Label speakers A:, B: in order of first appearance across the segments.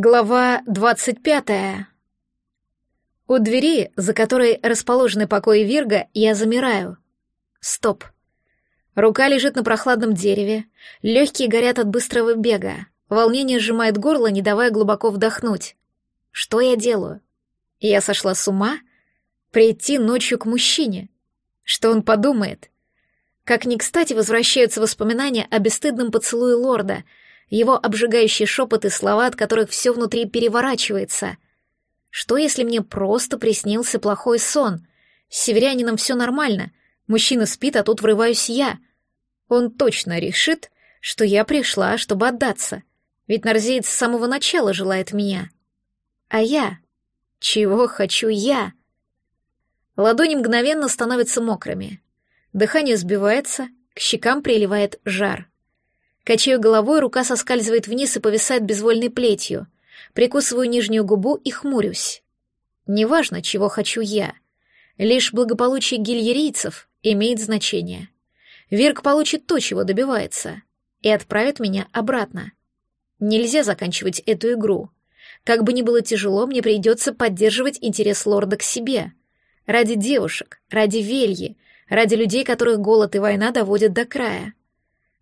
A: Глава двадцать пятая. У двери, за которой расположены покои Вирга, я замираю. Стоп. Рука лежит на прохладном дереве, легкие горят от быстрого бега, волнение сжимает горло, не давая глубоко вдохнуть. Что я делаю? Я сошла с ума? Прийти ночью к мужчине? Что он подумает? Как ни кстати возвращаются воспоминания о бесстыдном поцелуе лорда — его обжигающий шепот и слова, от которых все внутри переворачивается. Что, если мне просто приснился плохой сон? С северянином все нормально, мужчина спит, а тут врываюсь я. Он точно решит, что я пришла, чтобы отдаться, ведь Нарзеец с самого начала желает меня. А я? Чего хочу я? Ладони мгновенно становятся мокрыми. Дыхание сбивается, к щекам приливает жар. Качаю головой, рука соскальзывает вниз и повисает безвольной плетью. Прикусываю нижнюю губу и хмурюсь. Неважно, чего хочу я. Лишь благополучие гильерийцев имеет значение. Вирк получит то, чего добивается, и отправит меня обратно. Нельзя заканчивать эту игру. Как бы ни было тяжело, мне придется поддерживать интерес лорда к себе. Ради девушек, ради вельи, ради людей, которых голод и война доводят до края.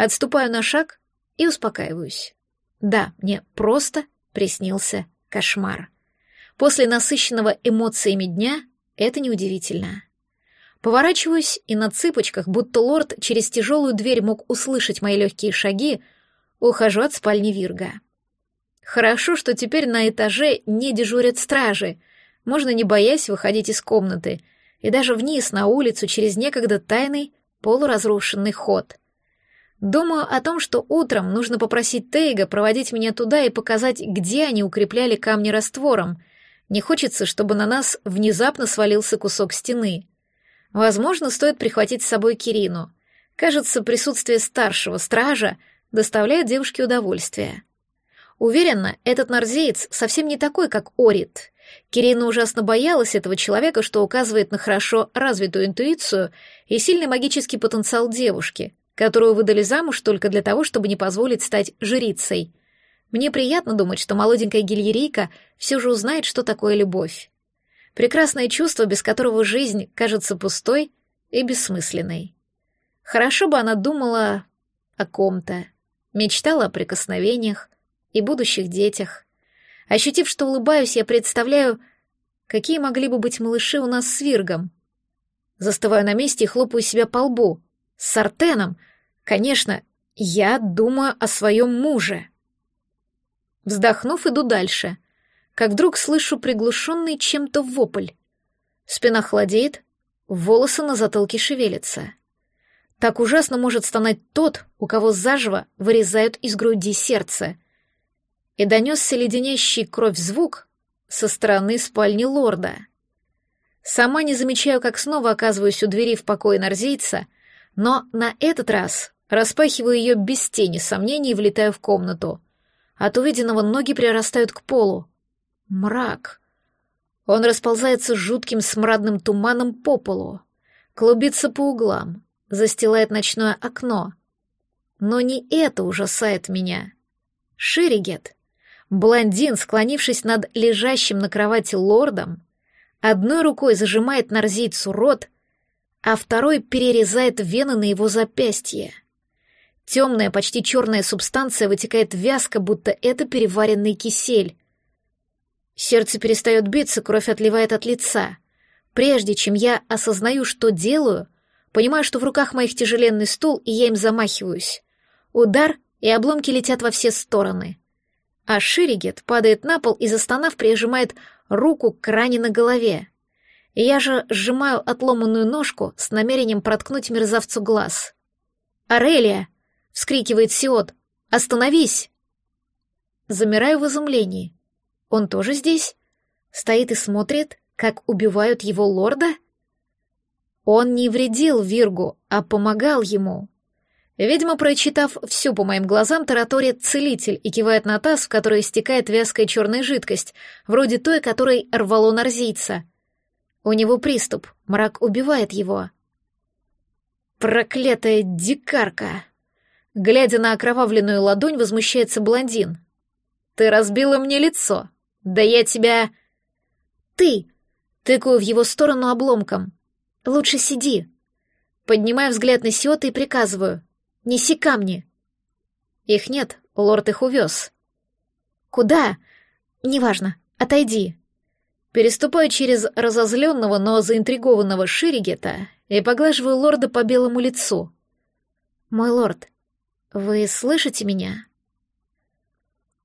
A: Отступаю на шаг и успокаиваюсь. Да, мне просто приснился кошмар. После насыщенного эмоциями дня это неудивительно. Поворачиваюсь и на цыпочках, будто лорд через тяжелую дверь мог услышать мои легкие шаги, ухожу от спальни Вирга. Хорошо, что теперь на этаже не дежурят стражи, можно не боясь выходить из комнаты, и даже вниз на улицу через некогда тайный полуразрушенный ход — Думаю о том, что утром нужно попросить Тейга проводить меня туда и показать, где они укрепляли камни раствором. Не хочется, чтобы на нас внезапно свалился кусок стены. Возможно, стоит прихватить с собой Кирину. Кажется, присутствие старшего стража доставляет девушке удовольствие. Уверена, этот нарзеец совсем не такой, как Орит. Кирина ужасно боялась этого человека, что указывает на хорошо развитую интуицию и сильный магический потенциал девушки — которую выдали замуж только для того, чтобы не позволить стать жрицей. Мне приятно думать, что молоденькая гильерейка все же узнает, что такое любовь. Прекрасное чувство, без которого жизнь кажется пустой и бессмысленной. Хорошо бы она думала о ком-то, мечтала о прикосновениях и будущих детях. Ощутив, что улыбаюсь, я представляю, какие могли бы быть малыши у нас с Виргом. Застываю на месте и хлопаю себя по лбу. С Артеном, Конечно, я думаю о своем муже. Вздохнув, иду дальше, как вдруг слышу приглушенный чем-то вопль. Спина холодеет, волосы на затылке шевелятся. Так ужасно может стонать тот, у кого заживо вырезают из груди сердце. И донесся леденящий кровь звук со стороны спальни лорда. Сама не замечаю, как снова оказываюсь у двери в покое нарзийца, но на этот раз Распахиваю ее без тени сомнений и влетаю в комнату. От увиденного ноги прирастают к полу. Мрак. Он расползается жутким смрадным туманом по полу, клубится по углам, застилает ночное окно. Но не это ужасает меня. Ширигет, блондин, склонившись над лежащим на кровати лордом, одной рукой зажимает нарзийцу рот, а второй перерезает вены на его запястье. Темная, почти черная субстанция вытекает вязко, будто это переваренный кисель. Сердце перестает биться, кровь отливает от лица. Прежде чем я осознаю, что делаю, понимаю, что в руках моих тяжеленный стул, и я им замахиваюсь. Удар, и обломки летят во все стороны. А Ширигет падает на пол и, застонав, прижимает руку к ране на голове. Я же сжимаю отломанную ножку с намерением проткнуть мерзавцу глаз. «Арелия!» вскрикивает Сиот. «Остановись!» Замираю в изумлении. Он тоже здесь? Стоит и смотрит, как убивают его лорда? Он не вредил Виргу, а помогал ему. Видимо, прочитав все по моим глазам, тараторит целитель и кивает на таз, в который истекает вязкая черная жидкость, вроде той, которой рвало нарзийца. У него приступ, мрак убивает его. Проклятая дикарка! Глядя на окровавленную ладонь, возмущается блондин. Ты разбила мне лицо. Да я тебя... Ты! Тыкаю в его сторону обломком. Лучше сиди. Поднимаю взгляд на Сиота и приказываю. Неси камни. Их нет, лорд их увез. Куда? Неважно. Отойди. Переступаю через разозленного, но заинтригованного Ширигета и поглаживаю лорда по белому лицу. «Мой лорд, вы слышите меня?»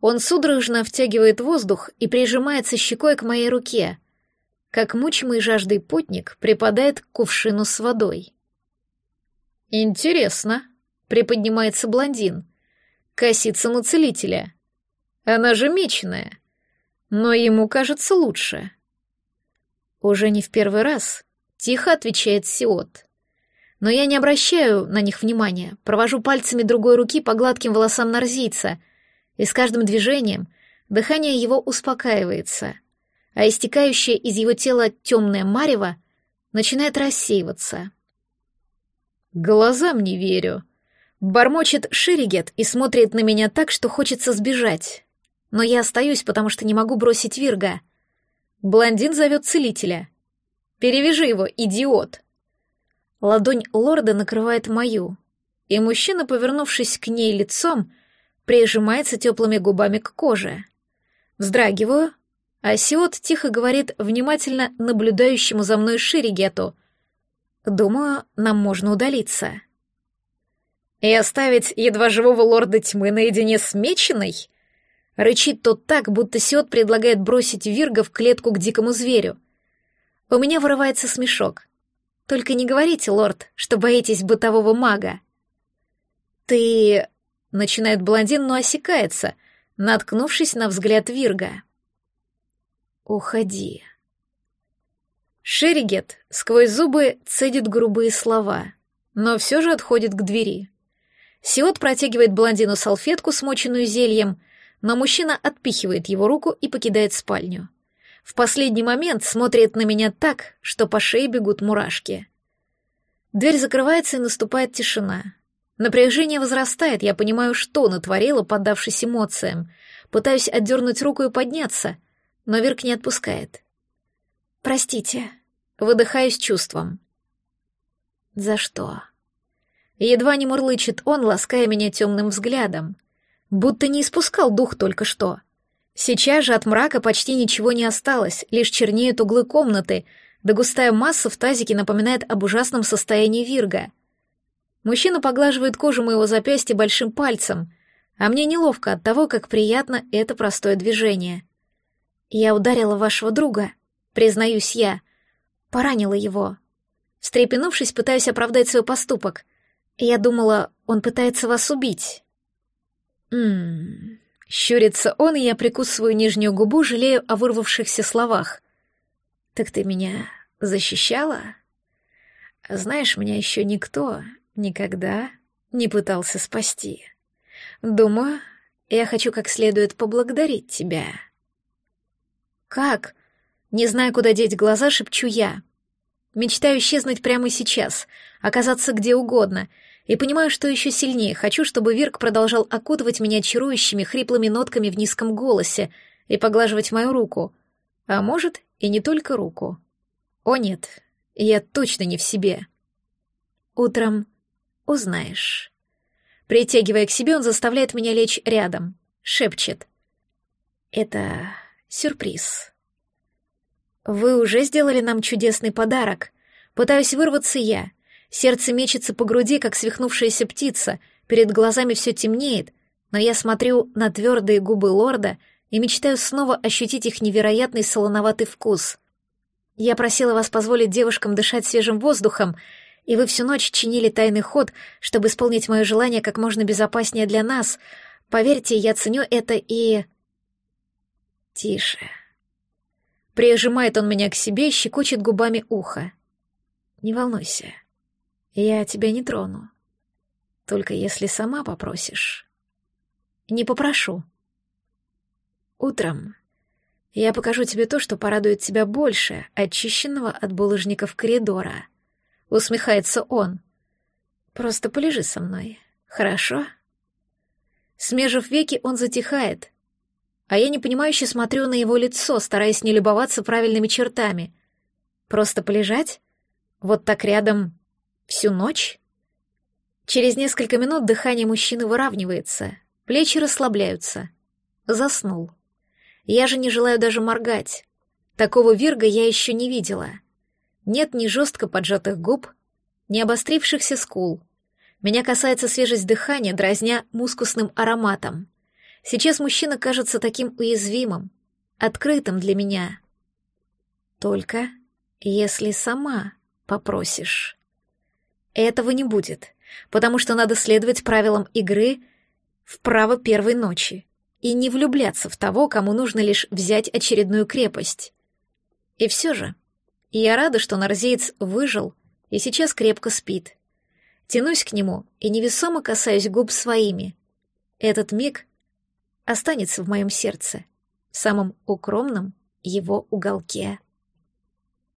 A: Он судорожно втягивает воздух и прижимается щекой к моей руке, как мучимый жаждой путник припадает к кувшину с водой. «Интересно», — приподнимается блондин, косится на целителя. «Она же меченая, но ему кажется лучше». Уже не в первый раз, тихо отвечает Сиот. Но я не обращаю на них внимания, провожу пальцами другой руки по гладким волосам нарзийца — и с каждым движением дыхание его успокаивается, а истекающее из его тела темное марево начинает рассеиваться. «Глазам не верю», — бормочет Ширигет и смотрит на меня так, что хочется сбежать. Но я остаюсь, потому что не могу бросить Вирга. Блондин зовет целителя. «Перевяжи его, идиот!» Ладонь лорда накрывает мою, и мужчина, повернувшись к ней лицом, — прижимается теплыми губами к коже. Вздрагиваю, а Сиот тихо говорит внимательно наблюдающему за мной Ширигету. «Думаю, нам можно удалиться». «И оставить едва живого лорда тьмы наедине с меченой?» Рычит тот так, будто Сиот предлагает бросить Вирга в клетку к дикому зверю. У меня вырывается смешок. «Только не говорите, лорд, что боитесь бытового мага». «Ты Начинает блондин, но осекается, наткнувшись на взгляд Вирга. «Уходи». Шеригет сквозь зубы цедит грубые слова, но все же отходит к двери. Сиот протягивает блондину салфетку, смоченную зельем, но мужчина отпихивает его руку и покидает спальню. В последний момент смотрит на меня так, что по шее бегут мурашки. Дверь закрывается и наступает тишина. Напряжение возрастает, я понимаю, что натворила, поддавшись эмоциям. Пытаюсь отдернуть руку и подняться, но Вирк не отпускает. «Простите», — выдыхаю чувством. «За что?» Едва не мурлычет он, лаская меня темным взглядом, будто не испускал дух только что. Сейчас же от мрака почти ничего не осталось, лишь чернеют углы комнаты, да густая масса в тазике напоминает об ужасном состоянии Вирга — Мужчина поглаживает кожу моего запястья большим пальцем, а мне неловко от того, как приятно это простое движение. Я ударила вашего друга, признаюсь я, поранила его. Встрепенувшись, пытаюсь оправдать свой поступок. Я думала, он пытается вас убить. Ммм... Щурится он, и я прикусываю нижнюю губу, жалею о вырвавшихся словах. «Так ты меня защищала? Знаешь, меня еще никто никогда не пытался спасти. Думаю, я хочу как следует поблагодарить тебя. Как? Не знаю, куда деть глаза, шепчу я. Мечтаю исчезнуть прямо сейчас, оказаться где угодно, и понимаю, что еще сильнее хочу, чтобы Вирк продолжал окутывать меня чарующими хриплыми нотками в низком голосе и поглаживать мою руку. А может, и не только руку. О нет, я точно не в себе. Утром Узнаешь. Притягивая к себе, он заставляет меня лечь рядом. Шепчет. Это сюрприз. Вы уже сделали нам чудесный подарок. Пытаюсь вырваться я. Сердце мечется по груди, как свихнувшаяся птица. Перед глазами все темнеет, но я смотрю на твердые губы лорда и мечтаю снова ощутить их невероятный солоноватый вкус. Я просила вас позволить девушкам дышать свежим воздухом, и вы всю ночь чинили тайный ход, чтобы исполнить мое желание как можно безопаснее для нас. Поверьте, я ценю это и... Тише. Прижимает он меня к себе, щекочет губами ухо. Не волнуйся, я тебя не трону. Только если сама попросишь. Не попрошу. Утром я покажу тебе то, что порадует тебя больше очищенного от булыжников коридора — усмехается он. Просто полежи со мной, хорошо? Смежив веки, он затихает. А я непонимающе смотрю на его лицо, стараясь не любоваться правильными чертами. Просто полежать? Вот так рядом всю ночь? Через несколько минут дыхание мужчины выравнивается, плечи расслабляются. Заснул. Я же не желаю даже моргать. Такого вирга я еще не видела. Нет ни жестко поджатых губ, ни обострившихся скул. Меня касается свежесть дыхания, дразня мускусным ароматом. Сейчас мужчина кажется таким уязвимым, открытым для меня. Только если сама попросишь. Этого не будет, потому что надо следовать правилам игры в право первой ночи и не влюбляться в того, кому нужно лишь взять очередную крепость. И все же, я рада, что нарзеец выжил и сейчас крепко спит. Тянусь к нему и невесомо касаюсь губ своими. Этот миг останется в моем сердце, в самом укромном его уголке.